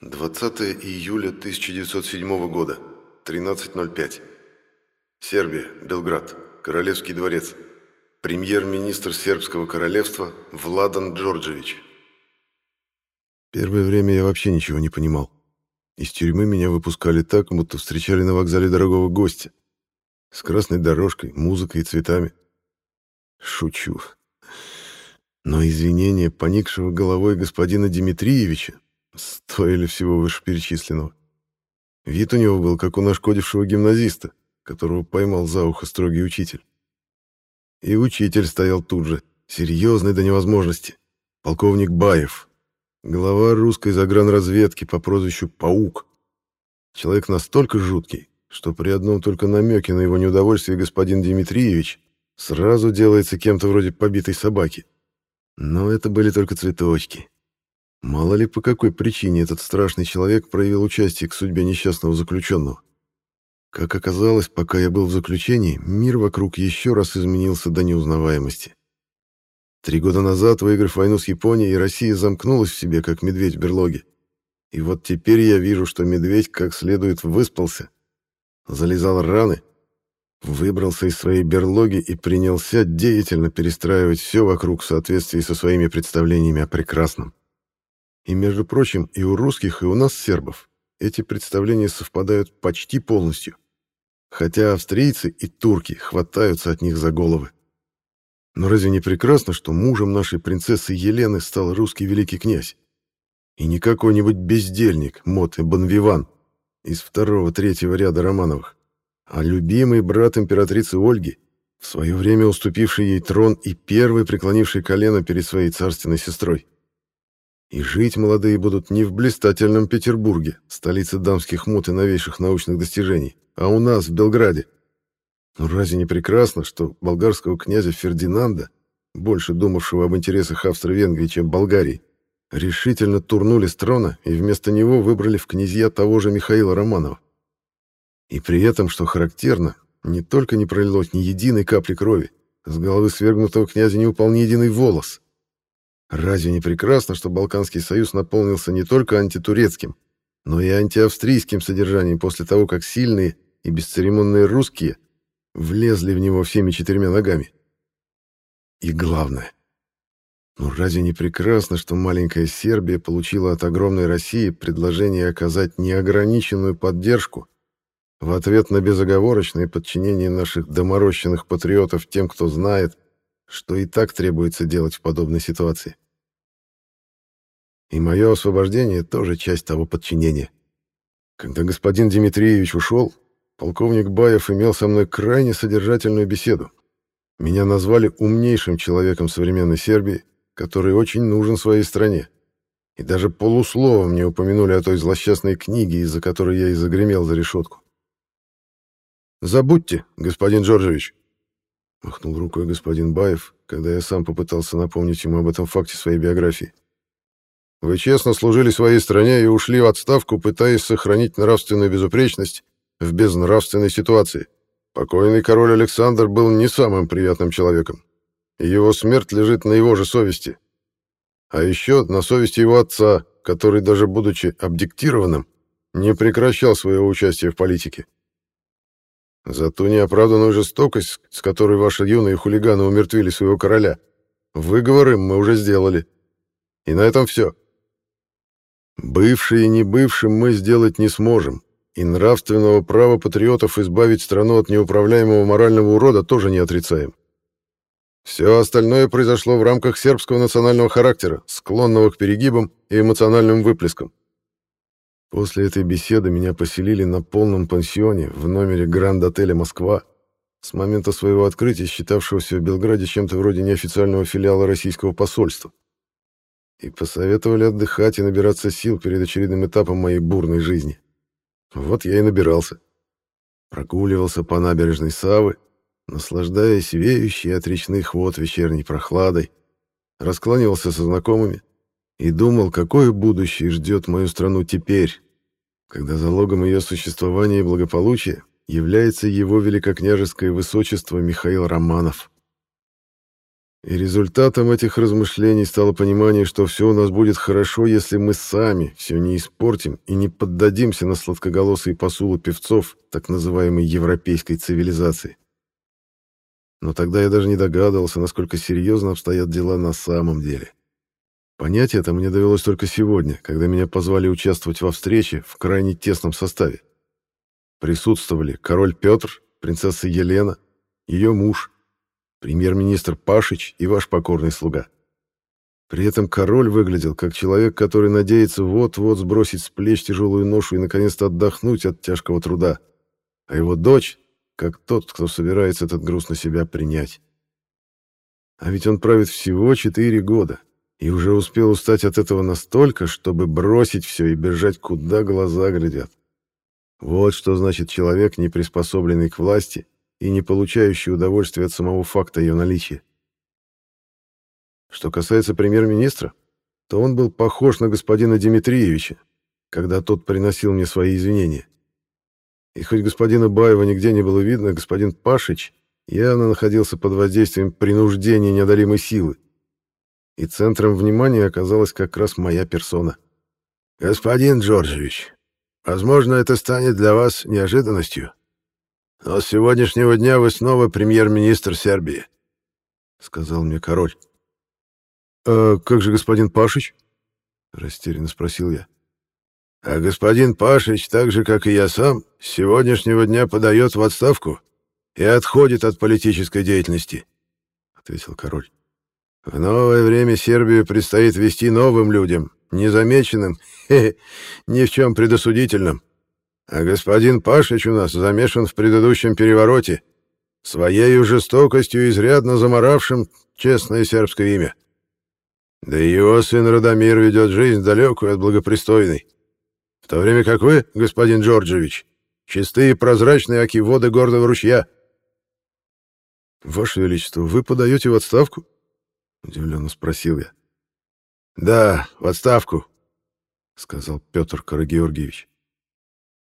20 июля 1907 года, 13.05. Сербия, Белград, Королевский дворец. Премьер-министр сербского королевства Владан Джорджевич. Первое время я вообще ничего не понимал. Из тюрьмы меня выпускали так, будто встречали на вокзале дорогого гостя. С красной дорожкой, музыкой и цветами. Шучу. Но извинения поникшего головой господина Дмитриевича стоили всего вышеперечисленного. Вид у него был, как у нашкодившего гимназиста, которого поймал за ухо строгий учитель. И учитель стоял тут же, серьезный до невозможности. Полковник Баев, глава русской загранразведки по прозвищу Паук. Человек настолько жуткий, что при одном только намеке на его неудовольствие господин Дмитриевич сразу делается кем-то вроде побитой собаки. Но это были только цветочки. Мало ли по какой причине этот страшный человек проявил участие к судьбе несчастного заключенного. Как оказалось, пока я был в заключении, мир вокруг еще раз изменился до неузнаваемости. Три года назад, выиграв войну с Японией, Россия замкнулась в себе, как медведь в берлоге. И вот теперь я вижу, что медведь как следует выспался, залезал раны, выбрался из своей берлоги и принялся деятельно перестраивать все вокруг в соответствии со своими представлениями о прекрасном. И, между прочим, и у русских, и у нас, сербов, эти представления совпадают почти полностью. Хотя австрийцы и турки хватаются от них за головы. Но разве не прекрасно, что мужем нашей принцессы Елены стал русский великий князь? И не какой-нибудь бездельник, мот и Бонвиван из второго-третьего ряда Романовых, а любимый брат императрицы Ольги, в свое время уступивший ей трон и первый преклонивший колено перед своей царственной сестрой. И жить молодые будут не в блистательном Петербурге, столице дамских мод и новейших научных достижений, а у нас, в Белграде. Ну разве не прекрасно, что болгарского князя Фердинанда, больше думавшего об интересах Австро-Венгрии, чем Болгарии, решительно турнули с трона и вместо него выбрали в князья того же Михаила Романова. И при этом, что характерно, не только не пролилось ни единой капли крови, с головы свергнутого князя не упал ни единый волос — Разве не прекрасно, что Балканский союз наполнился не только антитурецким, но и антиавстрийским содержанием после того, как сильные и бесцеремонные русские влезли в него всеми четырьмя ногами? И главное, ну разве не прекрасно, что маленькая Сербия получила от огромной России предложение оказать неограниченную поддержку в ответ на безоговорочное подчинение наших доморощенных патриотов тем, кто знает, что и так требуется делать в подобной ситуации. И мое освобождение тоже часть того подчинения. Когда господин Дмитриевич ушел, полковник Баев имел со мной крайне содержательную беседу. Меня назвали умнейшим человеком современной Сербии, который очень нужен своей стране. И даже полусловом не упомянули о той злосчастной книге, из-за которой я и загремел за решетку. «Забудьте, господин Джорджевич», — махнул рукой господин Баев, когда я сам попытался напомнить ему об этом факте своей биографии. Вы честно служили своей стране и ушли в отставку, пытаясь сохранить нравственную безупречность в безнравственной ситуации. Покойный король Александр был не самым приятным человеком. И его смерть лежит на его же совести. А еще на совести его отца, который, даже будучи абдиктированным, не прекращал своего участия в политике. За ту неоправданную жестокость, с которой ваши юные хулиганы умертвили своего короля, выговор им мы уже сделали. И на этом все. Бывшие и небывшим мы сделать не сможем, и нравственного права патриотов избавить страну от неуправляемого морального урода тоже не отрицаем. Все остальное произошло в рамках сербского национального характера, склонного к перегибам и эмоциональным выплескам. После этой беседы меня поселили на полном пансионе в номере Гранд-отеля «Москва», с момента своего открытия считавшегося в Белграде чем-то вроде неофициального филиала российского посольства и посоветовали отдыхать и набираться сил перед очередным этапом моей бурной жизни. Вот я и набирался. Прогуливался по набережной Савы, наслаждаясь веющей от речных вод вечерней прохладой, раскланивался со знакомыми и думал, какое будущее ждет мою страну теперь, когда залогом ее существования и благополучия является его великокняжеское высочество Михаил Романов. И результатом этих размышлений стало понимание, что все у нас будет хорошо, если мы сами все не испортим и не поддадимся на сладкоголосые посулы певцов так называемой европейской цивилизации. Но тогда я даже не догадывался, насколько серьезно обстоят дела на самом деле. Понять это мне довелось только сегодня, когда меня позвали участвовать во встрече в крайне тесном составе. Присутствовали король Петр, принцесса Елена, ее муж, премьер-министр Пашич и ваш покорный слуга. При этом король выглядел как человек, который надеется вот-вот сбросить с плеч тяжелую ношу и наконец-то отдохнуть от тяжкого труда, а его дочь как тот, кто собирается этот груз на себя принять. А ведь он правит всего четыре года и уже успел устать от этого настолько, чтобы бросить все и бежать, куда глаза глядят. Вот что значит человек, не приспособленный к власти и не получающий удовольствия от самого факта ее наличия. Что касается премьер-министра, то он был похож на господина Дмитриевича, когда тот приносил мне свои извинения. И хоть господина Баева нигде не было видно, господин Пашич явно находился под воздействием принуждения неодолимой силы. И центром внимания оказалась как раз моя персона. «Господин Джорджевич, возможно, это станет для вас неожиданностью, но с сегодняшнего дня вы снова премьер-министр Сербии», — сказал мне король. «А как же господин Пашич?» — растерянно спросил я. «А господин Пашич, так же, как и я сам, с сегодняшнего дня подает в отставку и отходит от политической деятельности», — ответил король. «В новое время Сербию предстоит вести новым людям, незамеченным, хе -хе, ни в чем предосудительным. А господин Пашич у нас замешан в предыдущем перевороте, своей жестокостью изрядно заморавшим честное сербское имя. Да и его сын Радомир ведет жизнь далекую от благопристойной. В то время как вы, господин Джорджевич, чистые и прозрачные оки воды гордого ручья. «Ваше Величество, вы подаете в отставку?» — удивленно спросил я. «Да, в отставку», — сказал Петр Карагеоргиевич.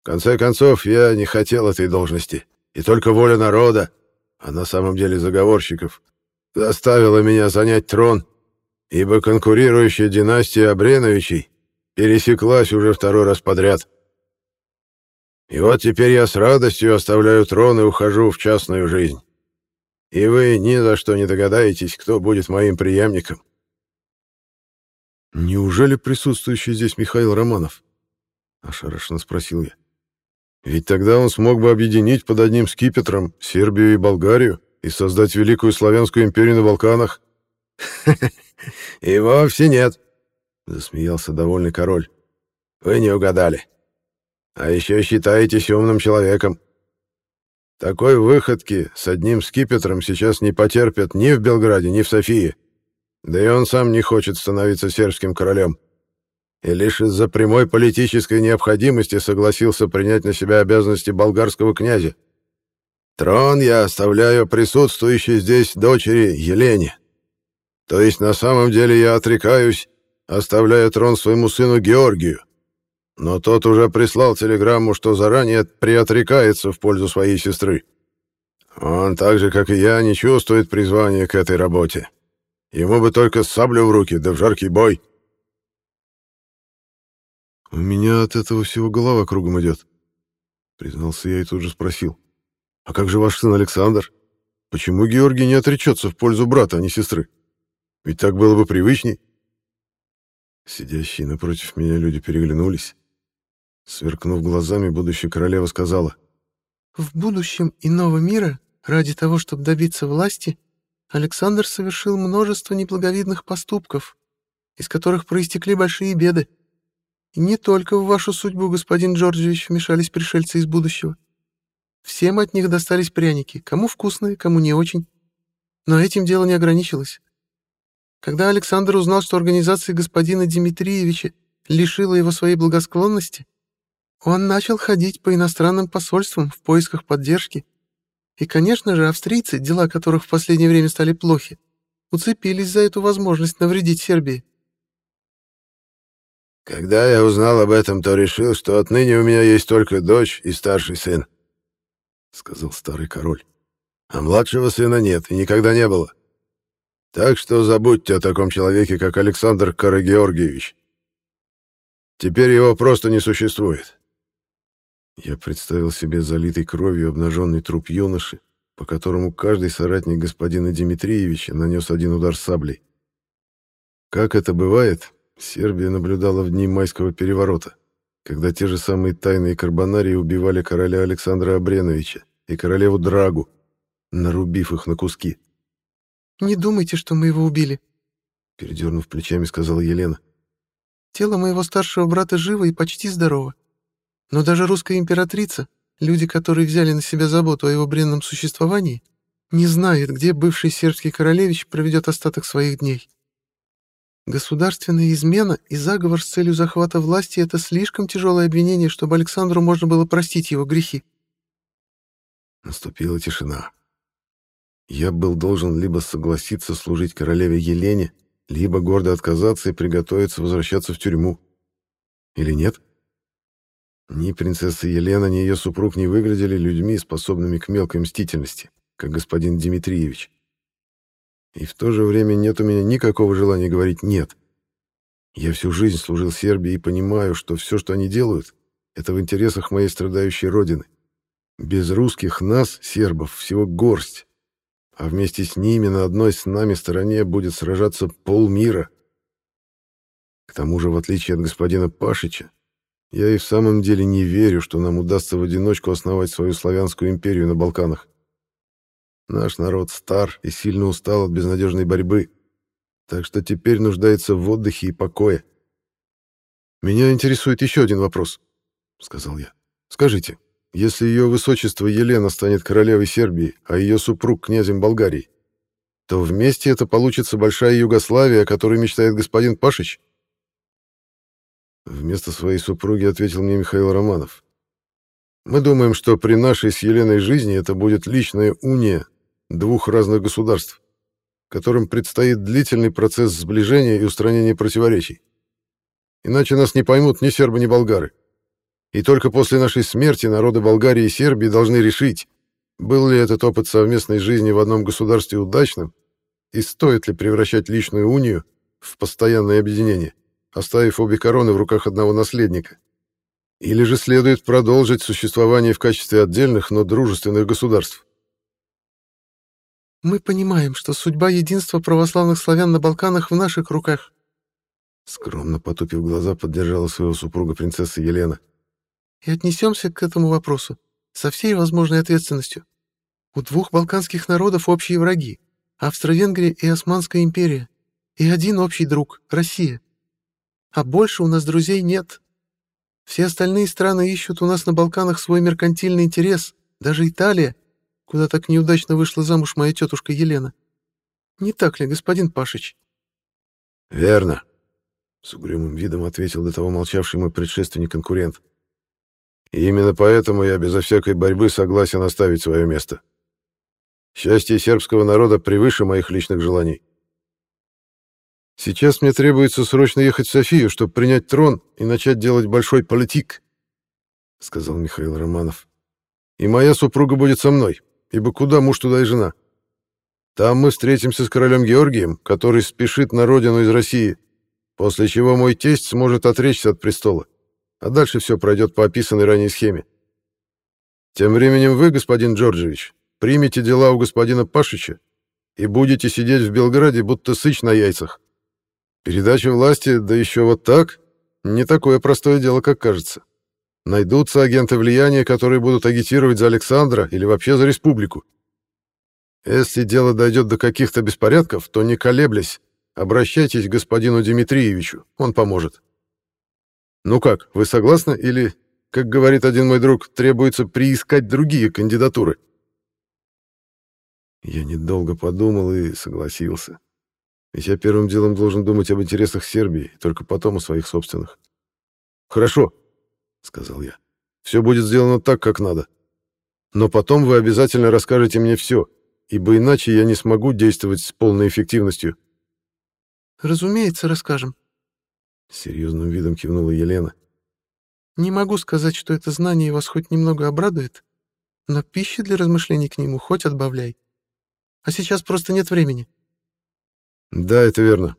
В конце концов, я не хотел этой должности, и только воля народа, а на самом деле заговорщиков, заставила меня занять трон, ибо конкурирующая династия Абреновичей пересеклась уже второй раз подряд. И вот теперь я с радостью оставляю трон и ухожу в частную жизнь. И вы ни за что не догадаетесь, кто будет моим преемником. «Неужели присутствующий здесь Михаил Романов?» — ошарашенно спросил я. Ведь тогда он смог бы объединить под одним скипетром Сербию и Болгарию и создать Великую Славянскую империю на Балканах. «И вовсе нет», — засмеялся довольный король. «Вы не угадали. А еще считаетесь умным человеком. Такой выходки с одним скипетром сейчас не потерпят ни в Белграде, ни в Софии. Да и он сам не хочет становиться сербским королем и лишь из-за прямой политической необходимости согласился принять на себя обязанности болгарского князя. Трон я оставляю присутствующей здесь дочери Елене. То есть на самом деле я отрекаюсь, оставляя трон своему сыну Георгию. Но тот уже прислал телеграмму, что заранее приотрекается в пользу своей сестры. Он так же, как и я, не чувствует призвания к этой работе. Ему бы только саблю в руки, да в жаркий бой. «У меня от этого всего голова кругом идет», — признался я и тут же спросил. «А как же ваш сын Александр? Почему Георгий не отречется в пользу брата, а не сестры? Ведь так было бы привычней». Сидящие напротив меня люди переглянулись. Сверкнув глазами, будущая королева сказала. «В будущем иного мира, ради того, чтобы добиться власти, Александр совершил множество неблаговидных поступков, из которых проистекли большие беды. И не только в вашу судьбу, господин Джорджевич, вмешались пришельцы из будущего. Всем от них достались пряники, кому вкусные, кому не очень. Но этим дело не ограничилось. Когда Александр узнал, что организация господина Дмитриевича лишила его своей благосклонности, он начал ходить по иностранным посольствам в поисках поддержки. И, конечно же, австрийцы, дела которых в последнее время стали плохи, уцепились за эту возможность навредить Сербии. Когда я узнал об этом, то решил, что отныне у меня есть только дочь и старший сын, — сказал старый король. А младшего сына нет и никогда не было. Так что забудьте о таком человеке, как Александр Карагеоргиевич. Теперь его просто не существует. Я представил себе залитый кровью обнаженный труп юноши, по которому каждый соратник господина Дмитриевича нанес один удар саблей. Как это бывает, Сербия наблюдала в дни майского переворота, когда те же самые тайные карбонарии убивали короля Александра Абреновича и королеву Драгу, нарубив их на куски. «Не думайте, что мы его убили», — передернув плечами, сказала Елена. «Тело моего старшего брата живо и почти здорово. Но даже русская императрица, люди, которые взяли на себя заботу о его бренном существовании, не знают, где бывший сербский королевич проведет остаток своих дней. Государственная измена и заговор с целью захвата власти — это слишком тяжелое обвинение, чтобы Александру можно было простить его грехи. Наступила тишина. Я был должен либо согласиться служить королеве Елене, либо гордо отказаться и приготовиться возвращаться в тюрьму. Или нет? Ни принцесса Елена, ни ее супруг не выглядели людьми, способными к мелкой мстительности, как господин Дмитриевич. И в то же время нет у меня никакого желания говорить «нет». Я всю жизнь служил Сербии и понимаю, что все, что они делают, это в интересах моей страдающей родины. Без русских нас, сербов, всего горсть а вместе с ними на одной с нами стороне будет сражаться полмира. К тому же, в отличие от господина Пашича, я и в самом деле не верю, что нам удастся в одиночку основать свою славянскую империю на Балканах. Наш народ стар и сильно устал от безнадежной борьбы, так что теперь нуждается в отдыхе и покое. «Меня интересует еще один вопрос», — сказал я. «Скажите, если ее высочество Елена станет королевой Сербии, а ее супруг князем Болгарии, то вместе это получится большая Югославия, о которой мечтает господин Пашич? Вместо своей супруги ответил мне Михаил Романов. Мы думаем, что при нашей с Еленой жизни это будет личная уния двух разных государств, которым предстоит длительный процесс сближения и устранения противоречий. Иначе нас не поймут ни сербы, ни болгары. И только после нашей смерти народы Болгарии и Сербии должны решить, был ли этот опыт совместной жизни в одном государстве удачным и стоит ли превращать личную унию в постоянное объединение, оставив обе короны в руках одного наследника. Или же следует продолжить существование в качестве отдельных, но дружественных государств. «Мы понимаем, что судьба единства православных славян на Балканах в наших руках», скромно потупив глаза, поддержала своего супруга принцесса Елена и отнесемся к этому вопросу со всей возможной ответственностью. У двух балканских народов общие враги — Австро-Венгрия и Османская империя, и один общий друг — Россия. А больше у нас друзей нет. Все остальные страны ищут у нас на Балканах свой меркантильный интерес, даже Италия, куда так неудачно вышла замуж моя тетушка Елена. Не так ли, господин Пашич? — Верно, — с угрюмым видом ответил до того молчавший мой предшественник-конкурент. И именно поэтому я безо всякой борьбы согласен оставить свое место. Счастье сербского народа превыше моих личных желаний. Сейчас мне требуется срочно ехать в Софию, чтобы принять трон и начать делать большой политик, — сказал Михаил Романов. И моя супруга будет со мной, ибо куда муж, туда и жена. Там мы встретимся с королем Георгием, который спешит на родину из России, после чего мой тесть сможет отречься от престола а дальше все пройдет по описанной ранее схеме. Тем временем вы, господин Джорджевич, примете дела у господина Пашича и будете сидеть в Белграде, будто сыч на яйцах. Передача власти, да еще вот так, не такое простое дело, как кажется. Найдутся агенты влияния, которые будут агитировать за Александра или вообще за республику. Если дело дойдет до каких-то беспорядков, то не колеблясь, обращайтесь к господину Дмитриевичу, он поможет. Ну как, вы согласны или, как говорит один мой друг, требуется приискать другие кандидатуры? Я недолго подумал и согласился. Ведь я первым делом должен думать об интересах Сербии, только потом о своих собственных. «Хорошо», — сказал я. «Все будет сделано так, как надо. Но потом вы обязательно расскажете мне все, ибо иначе я не смогу действовать с полной эффективностью». «Разумеется, расскажем», Серьезным видом кивнула Елена. Не могу сказать, что это знание вас хоть немного обрадует, но пищи для размышлений к нему хоть отбавляй. А сейчас просто нет времени. Да, это верно,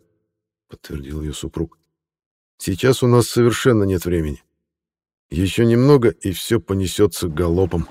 подтвердил ее супруг. Сейчас у нас совершенно нет времени. Еще немного, и все понесется галопом.